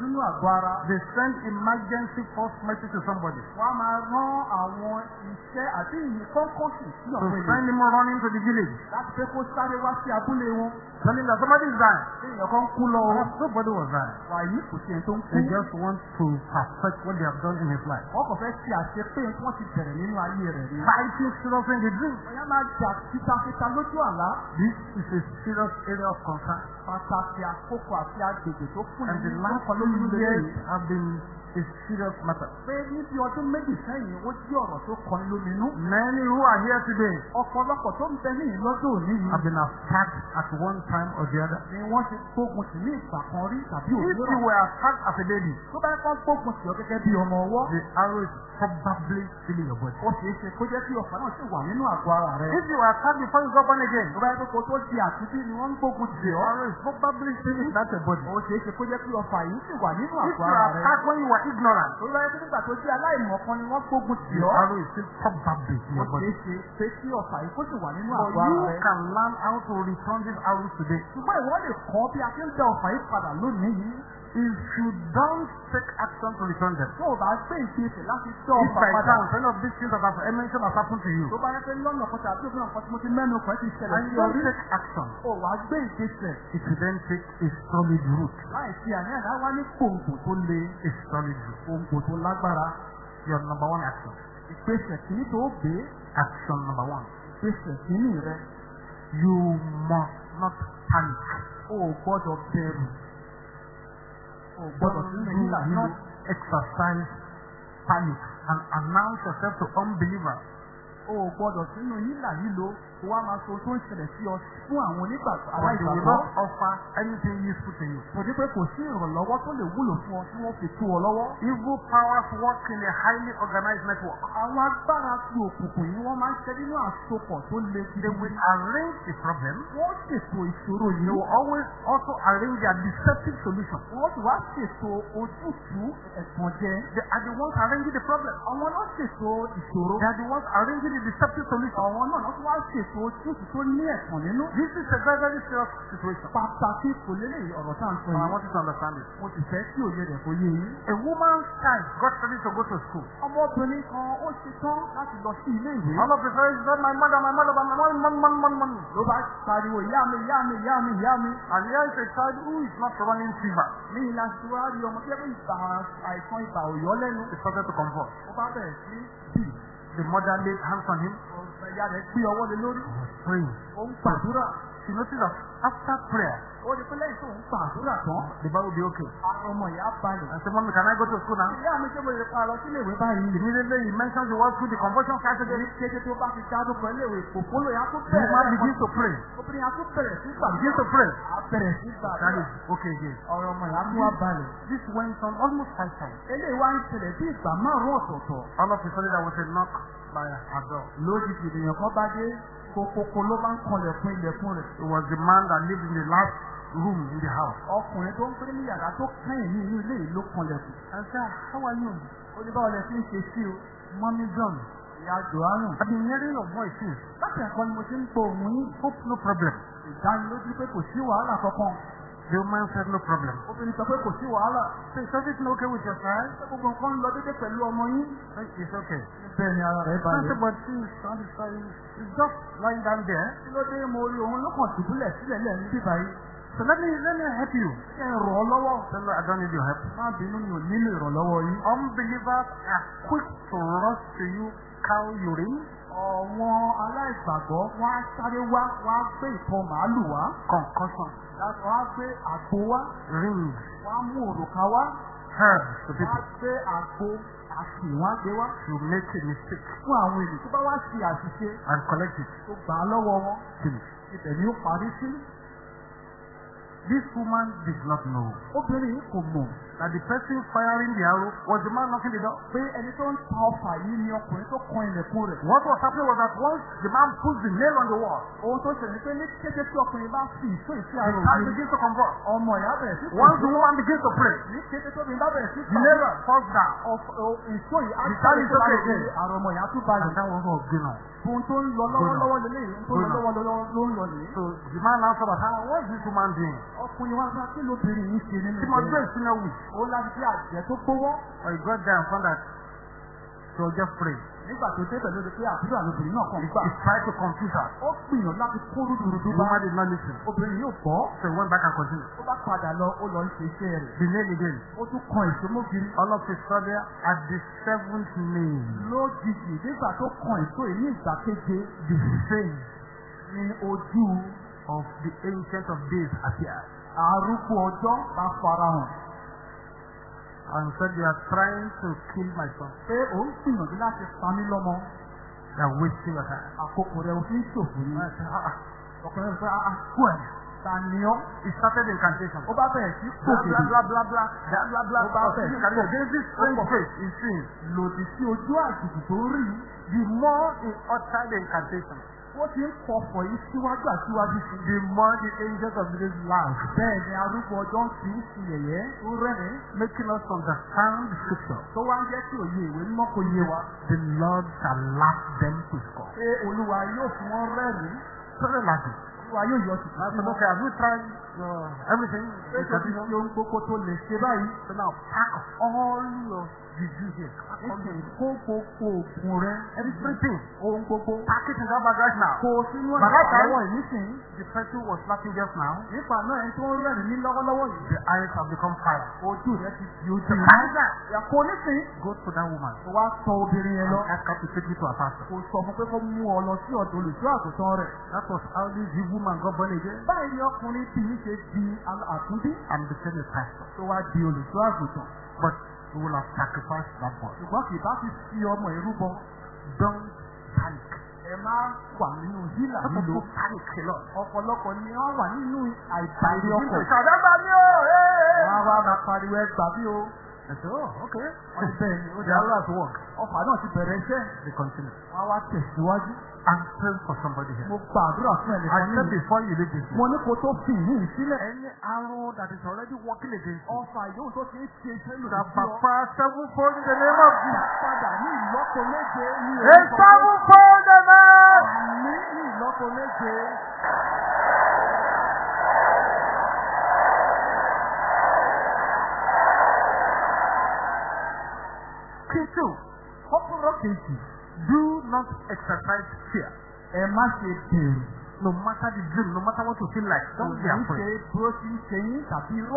nínú àgọ́ ara. They send emergency force message to somebody. wọ́n máa rán àwọn iṣẹ́ àti ìyìn kọ́ńkọ́sì sí To àwọn send ènìyàn him running to the village, láti pé kó sáré wá sí abúlé wọn. telling that somebody is dying. Èèyàn kan kú lọ nobody was dying. Wàyí kò sí ẹni tó ń kú. They just want to perfect what they have done in his life. Wọ́n kàn fẹ́ ṣe àṣepé wọ́n ti bẹ̀rẹ̀ nínú ayé rẹ̀ ni. Fighting seriously in the dream. Ọ̀yá máa jà fitafita lójú àlá. This is a serious area of concern. pàtàkì àkókò àti agbègbè tó fún And the last few years have been a serious matter. pé níbi ọdún méjì sẹ́yìn ó jí ọ̀rọ̀ tó kọni lóminú. Many who are here today ọ̀pọ̀lọpọ̀ tó ń bẹ ní ìlọ́dún òní yìí have been attacked at one time or the other. ni wọ́n ti gbógun tì ní ìgbà kan rí tàbí If you were attacked as a baby, tó bá kọ́ gbógun tì ọ́ gẹ́gẹ́ bí ọmọ ọwọ́. the arrow is probably in your body. ó ṣeé ṣe kó jẹ́ kí ọ̀fà náà sì wà nínú àgọ́ ara rẹ̀. If you were attacked before you got born again, tó bá yẹ kó tó di àtúntí ni wọ́n ń gbógun tì ọ́. arrow is probably in that your body. ó ṣeé ṣe kó jẹ́ kí ọ̀fà yìí sì wà nínú If àgọ́ you ara rẹ̀. attacked when you were ignorant, tó bá yẹ kó nígbà tó jẹ́ aláìmọ̀ kan ni wọ́n gbógun tì ọ́. arrow is still probably in ó your ṣeé body. ṣe pé kí ọ̀fà yìí kó sì wà nínú àgọ́ ara you rẹ̀. can learn how to return these arrows today. ṣùgbọ́n ìwọ lè kọ́ bí a ti ń dá ọ̀fà yìí padà lónìí yìí. If you don't take action to return them, tó o bá gbé ìgbésẹ̀ láti dá if ọ̀fà by padà. chance any of these things that I've mentioned has happened to you, tó bá yẹ pé lọ́nà kan tàbí òfin ọ̀kan tí mo ti mẹ́nu kan ti ṣẹlẹ̀ and you ọ don't take action, o wàá gbé ìgbésẹ̀ it will then take a solid root. láì fi àní àná wá ní gbòǹgbò tó le A solid root. gbòǹgbò tó lágbára. Your number one action. ìgbésẹ̀ kìíní tó gbé Action number one. ìgbésẹ̀ kìíní rẹ You must not panic. o ò gbọ́dọ̀ bẹ̀rù gbọ́dọ̀ ìlà nínú not exercise panic and announce yourself to unbelievers. o ò gbọ́dọ̀ sínú ìlà nílò kó wá máa sọ tó ń ṣẹlẹ̀ sí ọ fún àwọn onígbàgbọ́ But they will aláìgbàgbọ́ not offer anything useful to you. torí pé kò sí ìrànlọ́wọ́ tó lè wúlò fún ọ tí wọ́n fi tú ọ lọ́wọ́. Evil powers work in a highly organized network. àwọn agbára ti òkùnkùn yìí wọ́n máa ń ṣe nínú àsopọ̀ tó le gidi. They will arrange the problem. wọ́n ṣètò ìṣòro They yìí. will always also arrange a deceptive solution. wọ́n sì wá ṣètò ojútùú ẹ̀tànjẹ. They are the ones arranging the problem. àwọn náà ṣètò ìṣòro. They are the ones arranging the deceptive solution. àwọn náà wá ṣètò ojútùú tó ní ẹ̀tàn nínú. This is a very, very serious situation. pàtàkì kò lélẹ̀ ọ̀rọ̀ tá à ń sọ And I yìí. want you to understand it. mo sì fẹ́ kí òye rẹ̀ kó yé yín. A woman's child got ready to go to school. ọmọbìnrin kan ó ṣe tán láti lọ sí ilé ìwé. All of sudden, she said, my mother, my mother, my mother, money, money, money, money. ló bá pariwo ìyá mi ìyá mi ìyá mi ìyá mi. And here is a child who is not running fever. ní ìlà ìṣúra rí ọmọ tí ẹ bí ìgbà àìsàn ibà òyọ́ to convulse. The mother laid hands on him. Ìyá rẹ̀ gbé ọwọ́ lé lórí. Praying. ó ń gbàdúrà. She noticed that after prayer, ó di pé lẹ́yìn tó ń gbàdúrà tán. the Bible will be okay. ọmọ ìyá balẹ̀. I said, Mommy, can I go to school now? ìyá mi ṣe mo lè pa lọ sílé ìwé báyìí. Immediately he mentions the word school, the convulsion started ní kété tó bá ti dárúkọ ilé ìwé òpólò yà tó The woman bẹ̀rẹ̀ begins to pray. obìnrin yà tó bẹ̀rẹ̀ sí Begins to gbàdúrà. pray. a bẹ̀rẹ̀ sí That gbàdúrà. is okay again. ọ̀rọ̀ ọmọ ìyá tó wá balẹ̀. This went on almost five times. eléyìí wá ń ṣẹlẹ̀ bí ìgbà márùn-ún ọ̀tọ̀ọ̀tọ̀. All of a sudden there was a knock by door. lójijì ènìyàn kan bá dé kokoko ló bá ń kanlẹ̀kùn ilẹ̀kùn rẹ̀. It was the man that lived in the last room in the house. ọkùnrin tó ń gbé ní yàrá tó kẹ́yìn ní inú ilé yìí ló kanlẹ̀kùn. I said, how are you? ó ní báwo lẹ fi ń ṣe sí o. Mommy John. ìyá johannu. I've been hearing your voices. láti ẹ̀kọ́ ni mo ti ń gbọ́ òun yìí. Hope no problem. ìdánilójú pé kò sí wàhálà kankan. The woman said no problem. obìnrin sọ pé kò sí wàhálà. So is everything okay with your child? ṣé gbogbo nǹkan ń lọ dédé pẹ̀lú ọmọ yín. It's okay. bẹ́ẹ̀ ni ara rẹ̀ I balẹ̀. said, but she's satisfied. She's just lying down there. kí ló dé mo rí òun ló kàn dùbúlẹ̀ sílẹ̀ lẹ́nu bíbá yìí. So let me let me help you. ṣé rọ̀ ọ́ lọ́wọ́. Tell her I don't need your help. má bínú mi ò nílò ìrànlọ́wọ́ yìí. Unbelievers are quick to rush to you cow urine, Àwọn aláìgbàgbọ́ wọ́n á sáré wá wọ́n á gbé ìtọ̀ màálù wá. concussion, Wọ́n á gbé àgbo wá. rings, Wọ́n á mú òrùka wá. herbs to Wọ́n á people gbé àgbo àti wọ́n á gbé wá. to make a mistake Fún àwọn ènìyàn tó bá wá ṣe àṣìṣe and collect it. tó gbà á lọ́wọ́ wọn. Finish. Ibẹ̀ ni ó parí sí. This woman did not know Obìnrin yìí kò mọ̀ that the person firing the arrow was the man knocking the door. pé ẹni tó ń ta ọfà yìí ni ọkùnrin tó kan ilẹ̀kùn rẹ̀. What was happening was that once the man put the nail on the wall, Ohun tó ṣẹlẹ̀ pé ní kété tí ọkùnrin bá fi ìṣó ìṣe the àrò child yìí. begins to convulse. Ọmọ ìyá bẹ̀rẹ̀ sí Once the woman begins to pray, Ní kété tóbi bá bẹ̀rẹ̀ sí the nail falls down. ìṣó yìí á The child àrò ọmọ ìyá balẹ̀. going on. Ohun tó ń lọ lọ́wọ́lọ́wọ́ lélẹ̀ ohun tó ń lọ lọ́wọ́lọ́wọ́ ló ń lọ nìyí. So the man us, ah, what is this woman doing? Ọkùnrin wa bá kí lóbìnrin yìí ṣe nínú must be ìgbẹ́. a senior witch. Ó láti bí àjẹ́ tó. Or he got there and found that she was just praying. Nígbà tó débẹ̀ ló di pé àbúrò àlobìnrin náà kàn gbà. he tried to confuse her. Ó gbìyànjú láti kó rúdurùdu bá. woman did not listen. Obìnrin yóò gbọ́. So he went back and continued. Ó bá padà lọ, ó lọ ṣe iṣẹ́ rẹ̀. The nail again. Ó tún kan ìṣomógiri. All of a sudden, at the seventh nail, Lójijì nígbà tó kan ìṣó yìí ní ìgbà keje the face ni ojú of the ancient of days appeared. arúgbó ọjọ́ bá farahàn And said, They are trying to kill my son. pé òun gbìyànjú láti pa mí lọ́mọ They are wasting your time. àkókò rẹ̀ òfin ṣòfò ní. I said, ah, ah. ọkùnrin rẹ̀ pé ah kú ẹ̀ ta ni ọ́. He started incantation. ó bá bẹ̀rẹ̀ sí blah, pòkèdè blah, blah, blah, blah, blah, blah. Ó bá you can- There's this strange face he's seeing. lòdì sí ojú àjùjù tó rí The more he uttered the incantation, ó ti ń kọfọ̀ yìí síwájú àtiwájú sí the the angels of the days laugh, bẹ́ẹ̀ ni arúgbó ọjọ́ ń fi ń fi yẹ̀yẹ́ ó rẹ́rìn-ín making us understand the scripture. tó wá ń jẹ́ kí òye ìwé mímọ́ kò yé wa. The Lord shall laugh them to scorn. pé olúwa yóò fi wọ́n rẹ́rìn-ín Very laughing. olúwa yóò yọ sí I said, okay, have you tried uh, everything? kò ṣe ohun gbogbo tó lè ṣe báyìí. So now pack all your nítorí your kó gbogbo òògùn rẹ everything. ohun gbogbo Pack it in that bag right now. o sínú Bàbá ẹ̀ka kan- lọ́wọ́ ìnísìn. The person was laughing just now, nípa náà ẹni tó ń rẹ́rìn ní lọ́wọ́lọ́wọ́ yìí. the eyes have become fire. ojú rẹ ti di ojú rẹ. pastor yàtọ̀ onísìn. go to that woman wá sọ obìnrin yẹn lọ. ask her to take you to a pastor. kò sọ fún pé kó mú ọ lọ sí ọ̀dọ̀ olùṣọ́ àgùntàn rẹ̀. That was how this evil man got born again báyìí ọkùnrin tí yìí ṣe di al- àtúndí and became a pastor. tó wá di olùṣọ́ àgùntàn. But he will have sacrificed that boy. ṣùgbọ́n kì bá fi fi ọmọ ìrúbọ. Don't panic. ẹ máa wà nínú hílà people panic lot. ọ̀pọ̀lọpọ̀ ni wọ́n wà nínú to ọkọ̀. "Ẹgbà mi o, eh, eh." wọ́n á wá máa pariwo ẹgbà bí o. I said, oh, okay. wọ́n ní bẹ́ẹ̀ ni ó at work. ọfà náà ti bẹ̀rẹ̀ iṣẹ́. They continue. wọ́n á wá tẹ̀síwájú. I'm praying for somebody here. mo gbàdúrà fún I ẹnìkan said nínú. before you leave this mo ní kó tó fi ìhín sílẹ̀. any arrow that is already working against you, ọfà yòówù tó ti ń ṣe iṣẹ́ lòdì sí ọ. papa sevenfold in the name of Jesus. padà ní ìlọ́po méje ní A sevenfold amen. Àmì ní ìlọ́po méje. Two, Kọ́kọ́rọ́ kejì. Do not exercise fear. Ẹ má ṣe bẹ̀rù. No matter the dream, no matter what you feel like, don't be afraid. ṣe ti ń ṣe tàbí irú.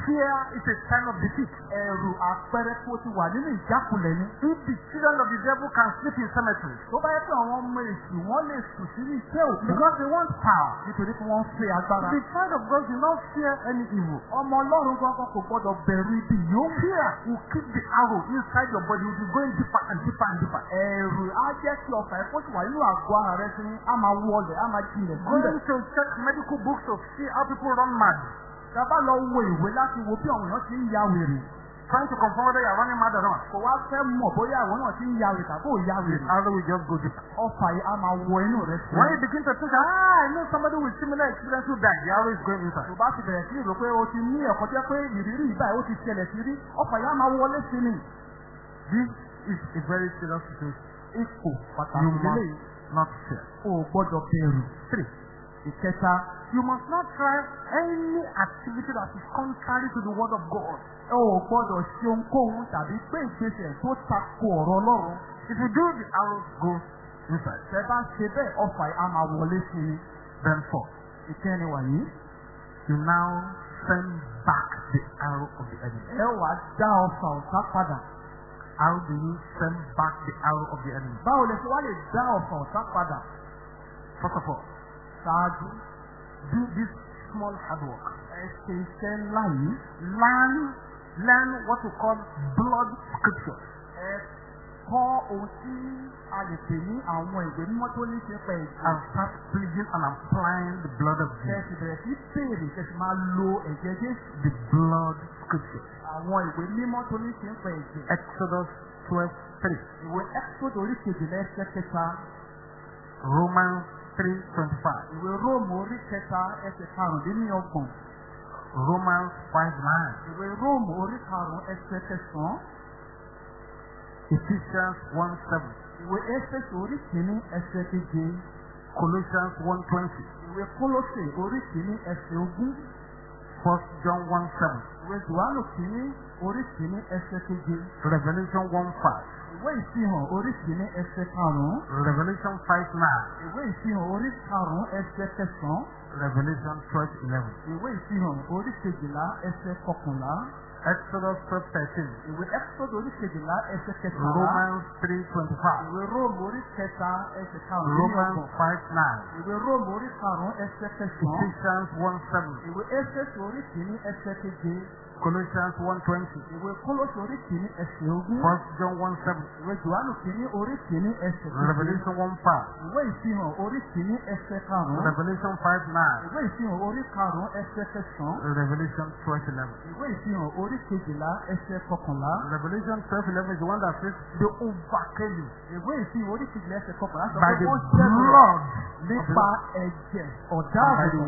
Fear is a sign of defeat. Ẹ̀rù àpẹẹrẹ kó ti wà nínú ìjákulẹ̀ ni. If the children of the devil can sleep in cemeteries Tó bá yẹ pé àwọn ọmọ èsì wọ́n lè sùn sínú iṣẹ́ òkú. because they want power, Nítorí pé wọ́n fẹ́ agbára. the child of God will not fear any evil. Ọmọ Ọlọ́run gbọ́ngàn kò gbọ́dọ̀ bẹ̀rù ibi yóò. Fear will keep the arrow inside your body. You'll be going deeper and deeper and deeper. Ẹ̀rù á jẹ́ kí ọkàn ẹ̀kọ́ sì wà nínú àgọ́ ara rẹ sí á máa wọlé á máa Going sílẹ̀. to check medical books to see how people run mad. Tàbá lọ wo ìwé láti wo bí àwọn èèyàn ti ń ya wèrè. Trying to confirm whether you're running mad or not. Kò wá fẹ́ mọ̀ bóyá àwọn náà ti ń ya wèrè tàbí ò ya wèrè. arrow will just go deeper. Ọfà yìí á máa wọ inú rẹ sí. When you begin to think, ah, I know somebody with similar experience who died, the arrow is going inside. Tó bá ti bẹ̀rẹ̀ sí ìrò pé o ti ní ẹ̀kọ́ jẹ́ pé ìrírí ìbáyìí ó ti ṣẹlẹ̀ sí rí. Ọfà yìí á máa wọlé sí ni. This is a very serious situation. Ipò You pàtàkì lélẹ̀ must not fear. o gbọ́dọ̀ bẹ̀rù. Ìkẹta, you must not try any activity that is contrary to the word of God. ẹ ò gbọ́dọ̀ ṣe ohunkóhun tàbí gbé ìgbésẹ̀ tó tako ọ̀rọ̀ Ọlọ́run. If you do, the arrow goes inside. Tẹ bá ṣe bẹ́ẹ̀ ọfà yìí á máa wọlé sí ni. Then four, Ìkẹrin wàyí. you now send back the arrow of the enemy. Ẹ wàá dá ọfà ọ̀tá padà. How do you send back the arrow of the enemy? Báwo lẹ ṣe wá lè dá ọfà ọ̀tá padà? First of all, Ṣáájú, do this small hard work. ẹ ṣe ńlá yìí. Learn, learn what we call blood scriptures. Ẹ kọ́ ohun tí a lè pè ní àwọn ìwé mímọ́ tó ní ṣe pẹ̀ ìjì. and start pleading and applying the blood of Jesus. sì bẹ̀rẹ̀ sí béèrè kẹ sì máa lo ẹ̀jẹ̀ Jésù. The blood scriptures. Àwọn ìwé mímọ́ tó ní ṣe pẹ̀. Exodus 12 3. Ìwé Ẹ́kísódù orí kejìlá ẹsẹ̀ kẹta. Romans 3 25. Ìwé Róòmù orí kẹta ẹsẹ̀ karùndínlọ́gbọ̀n. Romans 5 9. Ìwé Róòmù orí karùn-ún ẹsẹ̀ kẹsàn-án. Ephesians 1 7. Ìwé Éfésù orí kìíní ẹsẹ̀ keje. Colossians 1 20. Ìwé Kólósè orí kìíní ẹsẹ̀ ogún. 1 John 1 7. Ìwé Jòhánù kìíní orí kìíní ẹsẹ̀ keje. Revelation 1 5. Ìwé ìfihàn orí kìíní ẹsẹ̀ karùn-ún. Revelation 5 9. Ìwé ìfihàn orí karùn-ún ẹsẹ̀ kẹsàn-án. Revelation 12 11. ìwé ìfihàn orí kejìlá ẹsẹ̀ kọkànlá Exodus 12 13. ìwé ẹ́písọ́dù orí kejìlá ẹsẹ̀ kẹtàlá Romans 3 25. ìwé róòmù orí kẹta ẹsẹ̀ karùn-ún Romans 5 9. ìwé róòmù orí karùn-ún ẹsẹ̀ kẹsàn-án Ephesians 1 7. ìwé éfésù orí kìíní ẹsẹ̀ keje Colossians 1 20. ìwé kólósì orí kìíní ẹsẹ̀ ogún 1 John 1 7. ìwé johannu kìíní orí kìíní ẹsẹ̀ keje Revelation 1 5. ìwé ìfihàn orí kìíní ẹsẹ̀ karùn-ún Revelation 5 9. ìwé ìfihàn orí karùn-ún ẹsẹ̀ kẹsàn-án Revelation 12 11. ìwé ìfihàn orí kejìlá ẹsẹ̀ kọkànlá Revelation 12 11 is the one that says they overcame you ìwé ìfihàn orí kejìlá ẹsẹ̀ kọkànlá sọ by pé the wọ́n blood nípa ẹ̀jẹ̀ by the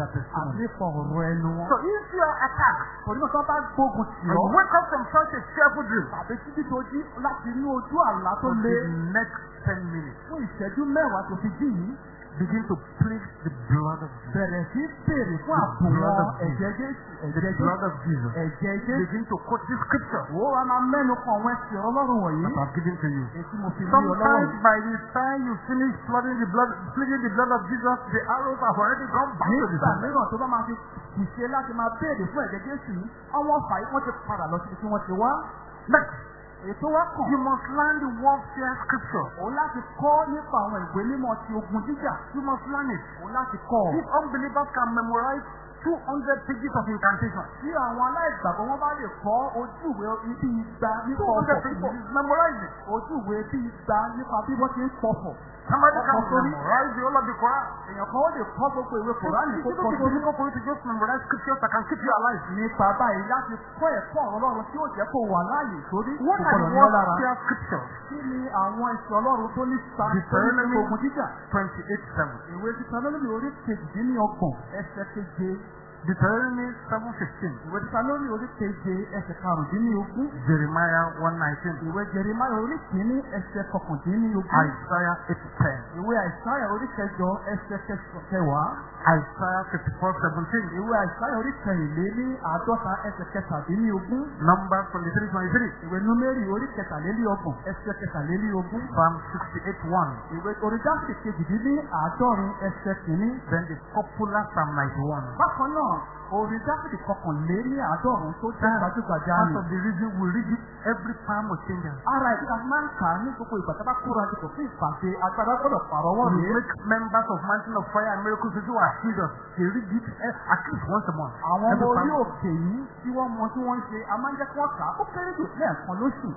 àti nípa ọ̀rọ̀ ẹnu wọn. So if you are attacked Kò ní kí wọ́n bá gbógun tì and ọ́. wake up from such a fearful dream? Tàbí títí tó jí láti inú ojú àlá tó for lé the next 10 minutes, fún ìṣẹ́jú mẹ́wàá tó fi jí yìí begin to plead the blood of Jesus. bẹ̀rẹ̀ sí béèrè fún The blood àbùwọ̀n of Jesus. ẹ̀jẹ̀ Jésù The blood of Jesus. ẹ̀jẹ̀ Jésù. Begin to quote this scripture Ó wá máa mẹ́nu kan àwọn ẹsẹ̀ ọlọ́run wọ̀nyí. that I've given to you. Mo fi Sometimes by the time you finish flooding the blood, pleading the blood of Jesus, the arrows have already gone back to the Nígbà sender. mìíràn tó bá máa fi ìṣe láti máa béèrè fún ẹ̀jẹ̀ Jésù àwọn ọ̀fà yìí wọ́n ti padà lọ síbi tí wọ́n ti wá. Next, Ètò wa kàn. you must learn the warfare scripture. Òun láti kọ́ nípa àwọn ìwé mímọ́ ti ogun jíjà. You must learn it. Òun láti kọ́. If unbelievers can memorize 200 pages of incantation, Tí àwọn aláìgbàgbọ́ wọn bá lè kọ́ ojú ìwé ibi igba nípa 200 ọ̀fọ̀ pages, memorize it. ojú ìwé bí igba nípa bí wọ́n ti ń pọ̀fọ̀. Somebody can memorize the whole of the Quran. Èèyàn kan ó lè kọ́ gbogbo ìwé Kòránì It's kó not kọ́ sórí. difficult for you to just memorize scriptures that can keep you alive. Nípa báyìí láti kọ́ ẹ̀kọ́ ọ̀rọ̀ Ọlọ́run tí ó jẹ́ kó wà láàyè sórí. What are the ní ọ́ lára. warfare scriptures? Kí ni àwọn ìṣọ̀ Ọlọ́run tó ní sa ní Deuteronomy ogun jíjà? 28 7. Ìwé Tìtánólómì orí kejìdínlọ́gbọ̀n ẹsẹ̀ keje. Deuteronomy 7:15. Ìwé Tìtánólómì orí keje ẹsẹ̀ karùndínlógún. Jeremiah 1:19. Ìwé Jeremáyà orí kìíní ẹsẹ̀ kọkàndínlógún. Isaiah 8:10. Ìwé Àìsáyà orí kẹjọ ẹsẹ̀ kẹwàá. Isaiah 54:17. Ìwé Àìsáyà orí kẹrìnlé ní àádọ́ta ẹsẹ̀ kẹtàdínlógún. Numbers 23:23. Ìwé Númérì orí kẹtàlélọ́gbọ̀n ẹsẹ̀ kẹtàlélógún. Psalm 68:1. Ìwé orídàsí kejìdínní àádọ́rin ẹsẹ̀ kìíní. Then the popular Psalm 91. Bákan náà, orídàsí kọkànlé ní àádọ́rùn tó jẹ́ gbajúgbajà Part ni. of the reason we read it every time we change it. Ara ta máa ń kà ní gbogbo ìgbà tá a bá kóra jù kò sí ìpàdé agbára gbọ́dọ̀ pààrọ̀ wọ́n We rèé. make members of Mountain of Fire and Miracles who are serious. They read it eh, at least once a month. Àwọn ọmọ orí òkè yìí tí wọ́n mọ tí wọ́n ń ṣe, a máa ń jẹ́ kí wọ́n kà á ó kéré jù lẹ́ẹ̀kan lóṣù.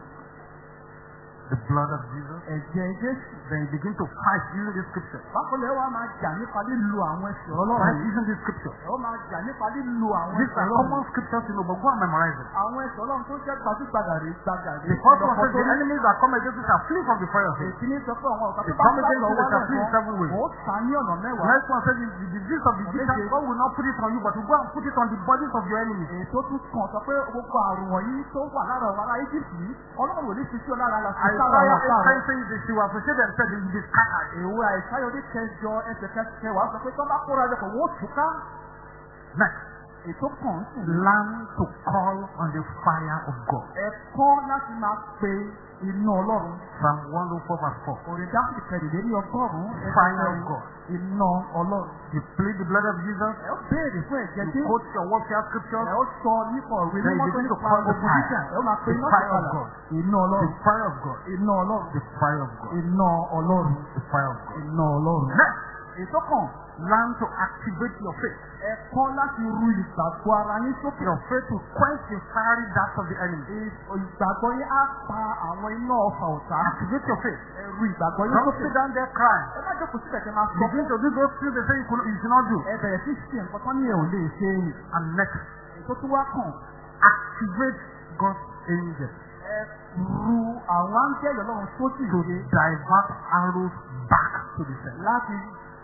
The blood of Jesus. Ẹ̀jẹ̀ Jésù. Then you begin to fight using this scripture. Bákan lẹ́wọ̀ á máa jà nípa lílo àwọn ẹsẹ̀ ọlọ́run Fight using this scripture. Ẹ ó máa jà nípa lílo àwọn These ẹsẹ̀ are ọlọ́run. common scriptures, you know, but go and memorize. Àwọn ẹsẹ̀ ọlọ́run tó jẹ́ gbajúgbajà rèé. The first one says the enemies that come against us shall flee from before us. Èsì ní sọ pé àwọn ọ̀gá tó The bá is lọ flee in seven ways. sá ní ọ̀nà mẹ́wàá. Next one says the the disease of the Egyptian God will not put it on you, but will go and put it on the bodies of your enemies. Tó tún kàn sọ pé gbogbo àrùn wọ̀nyí tó wà lára ọ̀rọ̀ Egypt yìí, ọlọ́run ò ní fi sí ọ lára lọ sí ọ̀tá rẹ̀. 8 says they will forsake themselves, they will be scattered. Ìwé àìsáyọ̀ ní kẹjọ ẹsẹ̀ kẹwàá sọ pé tó bá kóra kò wọ́n túká. Next, Ètò kàn sí. learn to call on the fire of God. Ẹ̀kọ́ láti máa pe iná ọlọ́run. Psalm 104 verse 4. Orin dáhùn kẹrìnlẹ́ ní ọgọ́rùn-ún. Fire of. God. Iná ọlọ́run. You plead the blood of Jesus. Ẹ ó béèrè fún ẹ̀jẹ̀ tí You quote your warfare scriptures. ẹ ó sọ nípa òwe to nípa call the ogun fire. jíjà. Ẹ ó máa pe The iná fire of sọ̀kalẹ̀. God. Iná The ọlọ́run. fire of God. Iná ọlọ́run. The fire of God. Iná ọlọ́run. The fire of God. Iná ọlọ́run. Kan. Learn to activate your faith. Ẹ̀kọ́ láti ru ìgbàgbọ́ ara yín sókè. Your faith to quench the fiery darts of the enemy. Ìgbàgbọ́ yín á pa àwọn iná ọfà ọ̀tá. Activate your faith. Ẹ ru ìgbàgbọ́ yín Don't sókè. sit down there crying. Ẹ má jókòó síbẹ̀ kẹ́ máa sọ. Begin to do those things they say you, should not do. Ẹ bẹ̀rẹ̀ sí ṣe nǹkan tán ní ẹ̀ ò lè ṣe é. And next, Ètò tó wá kàn. activate God's angels Ẹ ru àwọn áńgẹ́lì ọlọ́run sókè to divert arrows back to the center. láti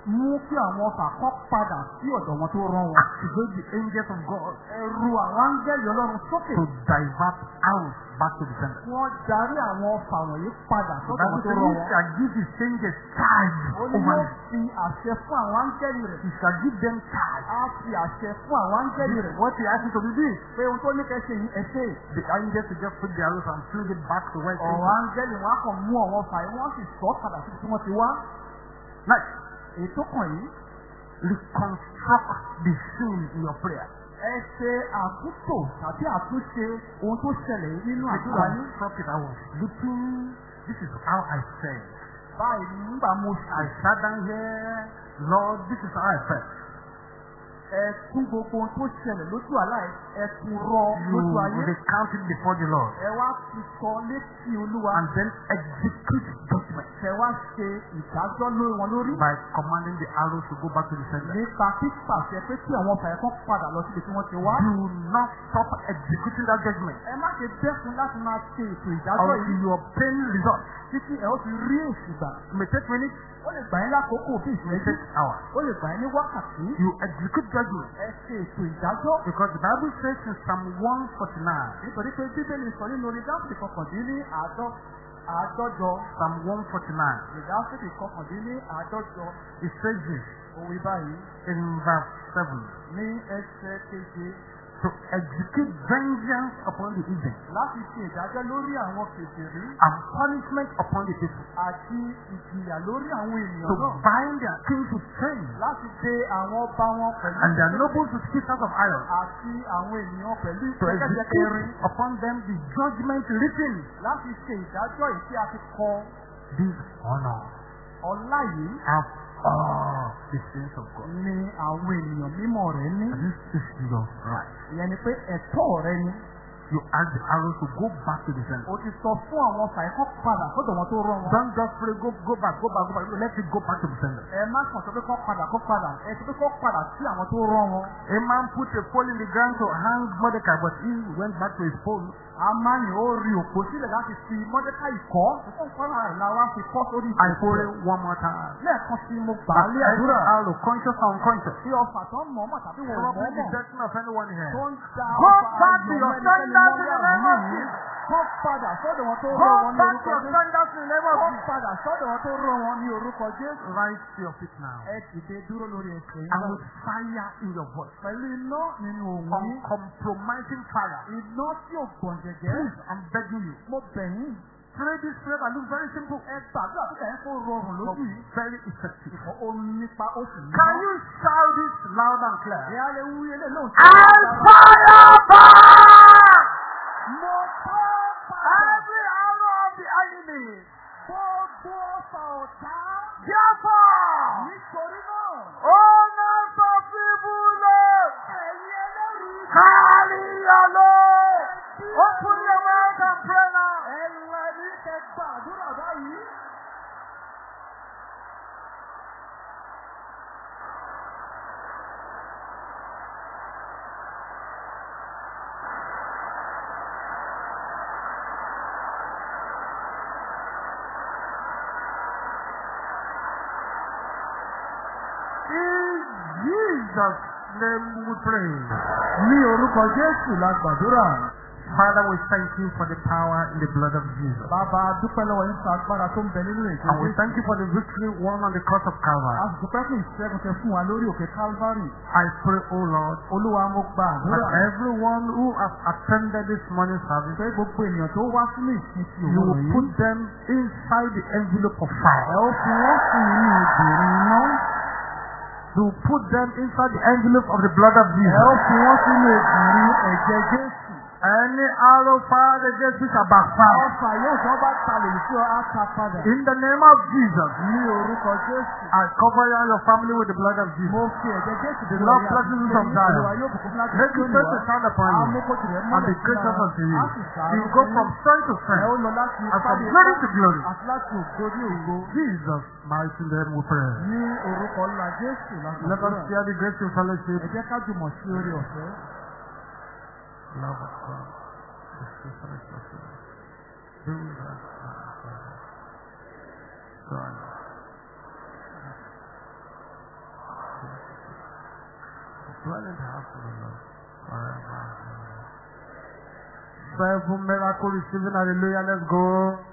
mú kí àwọn ọfà kọ́ padà sí ọ̀dọ̀ wọn tó rán wọn. Activate the angels of God Ẹ ru àwọn áńgẹ́lì ọlọ́run sókè. to divert arrows back to the center. Wọ́n darí àwọn ọfà wọ̀nyí padà The sọ́dọ̀ wọn tó rán he wọn. shall give his angels charge Ó ní over yóò them. fi àṣẹ fún àwọn áńgẹ́lì rẹ̀. He shall give them charge. Á fi àṣẹ fún àwọn áńgẹ́lì rẹ̀. What he asked you to do this. Pé ohun tó ní kẹ́ ṣe yìí ẹ ṣe. The angels will just put the arrows and fling it back to where it came Ọ̀rọ̀ from. áńgẹ́lì wọn á kàn mú àwọn ọfà Èyí tó kàn yìí. reconstruct the scene in your prayer. Ẹ ṣe àtúntò tàbí àtúnṣe ohun tó ṣẹlẹ̀ nínú àdúrà yín. Reconstruct it. I was sleeping. This is how I felt. Báyìí nígbà mo I sat down here. Lord, this is how I felt. ẹ tún gbogbo ohun tó ṣẹlẹ̀ lójú àlá ẹ ẹ tún rọ You lójú ayé. recount it before the Lord. Ẹ wá fi sọ létí olúwa. And then execute judgment Ẹ wá ṣe ìdájọ́ lórí wọn lórí. by commanding the arrows to go back to the sender. Nípa pípàṣẹ pé kí àwọn ọ̀fà ẹ̀kọ́ padà lọ síbi tí wọ́n ti wá. Do not stop executing that judgment Ẹ má ṣe dẹ́kun láti máa ṣe ètò ìdájọ́ until yìí you obtain results. títí ẹ ó fi rí èsì gbà. It may take minutes, Ó lè gbà yín lákòókò bí it may ìṣẹ́jú. take hours. Ó lè gbà yín ní wákàtí. You execute judgment Ẹ ṣe ètò ìdájọ́. because the Bible says in Psalm 149, Nítorí pé Bíbélì sọ nínú orin dáfídì kọkàndínní àádọ́ àádọ́jọ. Psalm 149, Ìdáfídì kọkàndínní àádọ́jọ. it says this Òwe báyìí in verse 7 ní ẹsẹ̀ keje to execute vengeance upon the evil láti ṣe ìdájọ́ lórí àwọn kèfèrí. And punishment upon the people, àti ìjìyà lórí àwọn ènìyàn to náà. bind their kings with chains. Láti dé àwọn ọba wọn pẹ̀lú and their nobles with pieces of iron, àti àwọn ènìyàn pẹ̀lú to ìkẹ́kẹ́kẹ́ execute upon them the judgment written, láti ṣe ìdájọ́ yìí tí a ti kọ this honor. ọlá yìí. Of all the sins of God. ni àwọn ènìyàn mímọ́ rẹ̀ ní. And this is your right. Ìyẹn ni pé ẹ̀tọ́ rẹ ni. You ask the arrows to go back to the center. O ti sọ fún àwọn ọ̀fà ẹ̀kọ́ padà sọ́dọ̀ wọn tó rán wọn. Don't just pray, go, go back, go back, go back. Let it go back to the center. Ẹ má kàn sọ pé kọ́ padà kó padà. Ẹ sọ pé kọ́ padà sí àwọn tó rán wọn. A man put a pole in the ground to hang Mordecai, but he went back to his pole. Amáni ó rí òpó sílẹ̀ láti fi Mọ́dékà ìkọ́. Rẹ̀ la wá fi kọ́ sórí pray rẹ̀. one more time. Lẹ́ẹ̀kan sí mo gbà á lé àdúrà. arrow, conscious or unconscious, Bí ọfà tó ń mọ̀ ọmọ tàbí wọ̀ ọmọ troubling the ọmọ destiny of anyone here. tó ń da ọfà ayọ̀ your yìí. Kọ́ padà sọ́dọ̀ wọn tó Go rán wọn ní back to orúkọ your Jésù. standards in the name of Kọ́ Jesus. padà sọ́dọ̀ wọn tó rán wọn ní orúkọ Jésù. Rise to your feet now. Ẹ dìde dúró lórí ẹsẹ̀ yìí. And with fire in your voice. Pẹ̀lú iná nínú òun yìí. Uncompromising fire. Iná tí ò gbọ̀n jẹ̀jẹ̀. Please, I'm begging you. Mo bẹ̀ yín. Pray this prayer that looks very simple. Ẹ gbàdúrà tó kẹ́yìn kó rọrùn lójú yìí. very effective. Ó ó nípa sì ní. Can you shout this loud and clear? Ìyá lè wú ilé lóhùn. And fire back Mo padà. Every arrow of the enemy. Gbogbo ọ̀fà ọ̀tá. Therefore, Nítorí náà. owners of evil, Ẹ̀yin ẹlẹ́rìí. carry your load. Open your mouth and pray now. Ẹlẹ́rìí kẹ gbàdúrà báyìí. In Jesus' name we pray. Ní orúkọ Jésù la gbàdúrà. Father, we thank you for the power in the blood of Jesus. Bàbá dúpẹ́ lọ́wọ́ yín fún agbára tó ń bẹ nínú ètò And we thank you for the victory won on the cross of A Calvary. sì dúpẹ́ fún ìṣẹ́gun tẹ fún wa lórí òkè Calvary. I pray, O Lord, Olúwa mo gba that everyone who has attended this morning service, Pé gbogbo ènìyàn tó wá sínú ìsìn ti you òun will yìí. put them inside the envelope of Ẹ fire. ó fi wọ́n sí inú ìbèrè iná. Will put them inside the envelope of the blood of Jesus. Any arrow fired against you shall backfire. Ọfà yóò tán bá talè sí ọ á ta padà. In the name of Jesus, Ní orúkọ Jésù. I cover you and your family with the blood of Jesus. Mo fi ẹ̀jẹ̀ Jésù The Lord blesses you from láti Make his face to shine upon you and be gracious unto you. You go from strength to strength and from dé glory to glory. Jesus' mighty name we pray. Ní orúkọ ńlá Jésù Let us share the grace in fellowship. Ẹ jẹ́ ká jùmọ̀ sí orí ọ̀fẹ́. love of God, the faithfulness of God. Build us up, Father. Son. Dwell in the house of the Lord forever. Thankful miracle receiving, hallelujah, let's go.